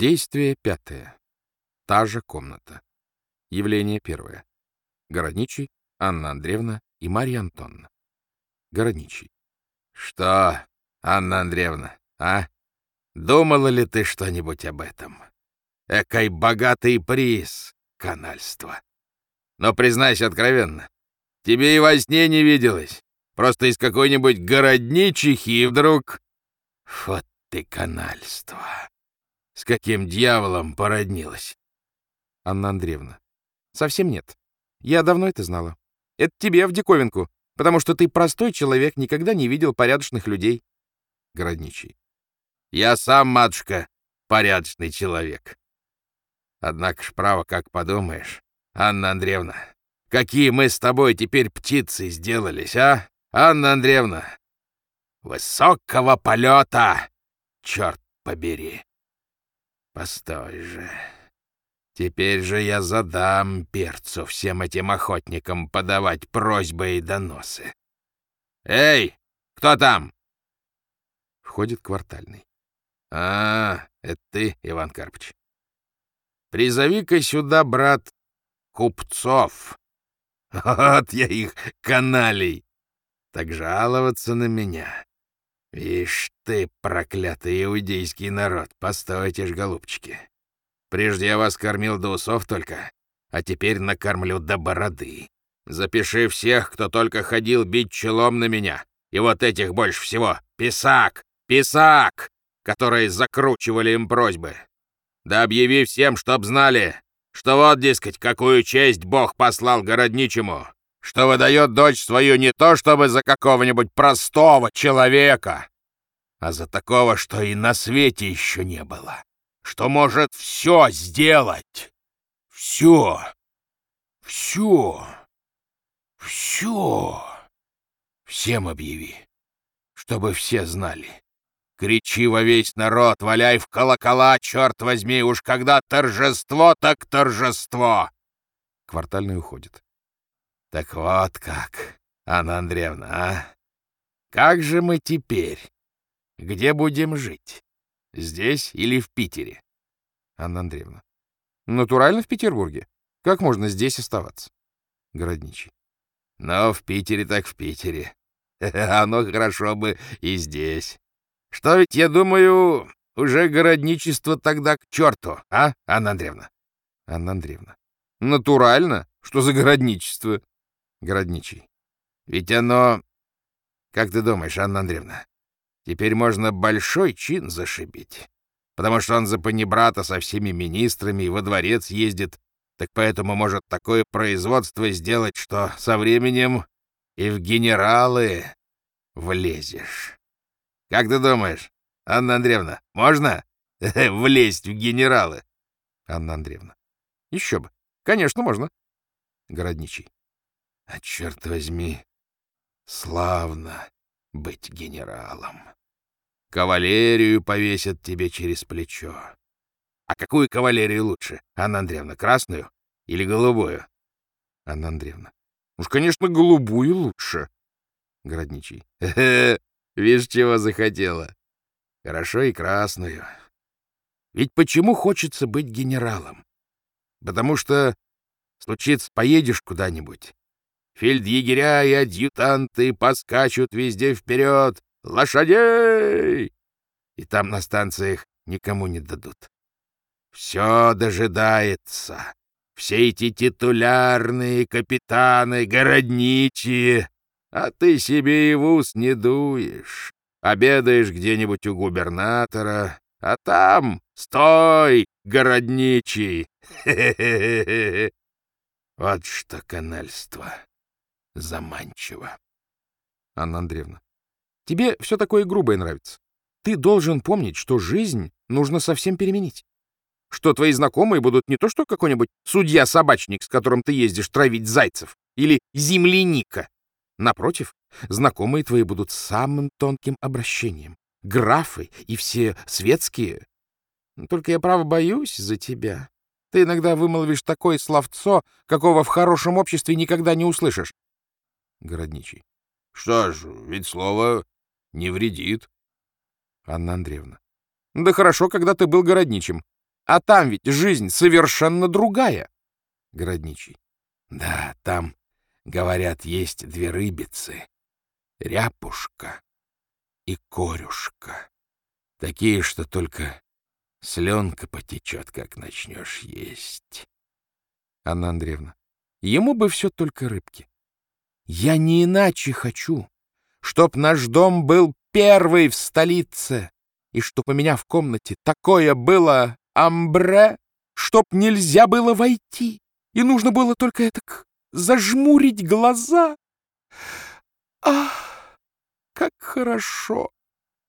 Действие пятое. Та же комната. Явление первое. Городничий, Анна Андреевна и Марья Антонна. Городничий. Что, Анна Андреевна, а? Думала ли ты что-нибудь об этом? Экой богатый приз, канальство. Но признайся откровенно, тебе и во сне не виделось. Просто из какой-нибудь городничихи вдруг... Вот ты канальство. С каким дьяволом породнилась? Анна Андреевна. Совсем нет. Я давно это знала. Это тебе в диковинку, потому что ты простой человек, никогда не видел порядочных людей. Городничий. Я сам, матушка, порядочный человек. Однако ж, право, как подумаешь, Анна Андреевна, какие мы с тобой теперь птицы сделались, а, Анна Андреевна? Высокого полета, черт побери. Постой же. Теперь же я задам перцу всем этим охотникам подавать просьбы и доносы. Эй, кто там? Входит квартальный. А, это ты, Иван Карпыч. Призови-ка сюда, брат, купцов. Вот я их каналей. Так жаловаться на меня. Вишь ты, проклятый иудейский народ, постойте ж, голубчики. Прежде я вас кормил до усов только, а теперь накормлю до бороды. Запиши всех, кто только ходил бить челом на меня. И вот этих больше всего. Писак! Писак! Которые закручивали им просьбы. Да объяви всем, чтоб знали, что вот, дескать, какую честь Бог послал городничему, что выдает дочь свою не то чтобы за какого-нибудь простого человека, а за такого, что и на свете еще не было, что может все сделать. Все. Все. Все. Всем объяви, чтобы все знали. Кричи во весь народ, валяй в колокола, черт возьми, уж когда торжество, так торжество!» Квартальный уходит. «Так вот как, Анна Андреевна, а? Как же мы теперь? Где будем жить? Здесь или в Питере?» Анна Андреевна. «Натурально в Петербурге. Как можно здесь оставаться?» Городничий. «Но в Питере так в Питере. Оно хорошо бы и здесь. Что ведь, я думаю, уже городничество тогда к черту, а, Анна Андреевна? Анна Андреевна. Натурально? Что за городничество? Городничий. Ведь оно... Как ты думаешь, Анна Андреевна, теперь можно большой чин зашибить, потому что он за панибрата со всеми министрами и во дворец ездит, так поэтому может такое производство сделать, что со временем и в генералы влезешь. Как ты думаешь, Анна Андреевна, можно влезть в генералы? Анна Андреевна. Еще бы. Конечно, можно. Городничий. А черт возьми, славно быть генералом. Кавалерию повесят тебе через плечо. А какую кавалерию лучше, Анна Андреевна, красную или голубую? Анна Андреевна. Уж, конечно, голубую лучше. Городничий. Видишь, чего захотела. Хорошо и красную. Ведь почему хочется быть генералом? Потому что, случится, поедешь куда-нибудь. Фельдъегеря и адъютанты поскачут везде вперед. Лошадей! И там на станциях никому не дадут. Все дожидается. Все эти титулярные капитаны, городничие, а ты себе и в ус не дуешь. Обедаешь где-нибудь у губернатора, а там стой, городничий. Вот что канальство заманчиво. Анна Андреевна, тебе все такое грубое нравится. Ты должен помнить, что жизнь нужно совсем переменить. Что твои знакомые будут не то что какой-нибудь судья-собачник, с которым ты ездишь травить зайцев, или земляника, Напротив, знакомые твои будут самым тонким обращением. Графы и все светские. Только я, право, боюсь за тебя. Ты иногда вымолвишь такое словцо, какого в хорошем обществе никогда не услышишь. Городничий. Что ж, ведь слово не вредит. Анна Андреевна. Да хорошо, когда ты был городничим. А там ведь жизнь совершенно другая. Городничий. Да, там, говорят, есть две рыбицы. Ряпушка и корюшка. Такие, что только сленка потечет, как начнешь есть. Анна Андреевна. Ему бы все только рыбки. Я не иначе хочу, чтоб наш дом был первый в столице, и чтоб у меня в комнате такое было амбре, чтоб нельзя было войти, и нужно было только это зажмурить глаза. Ах, как хорошо!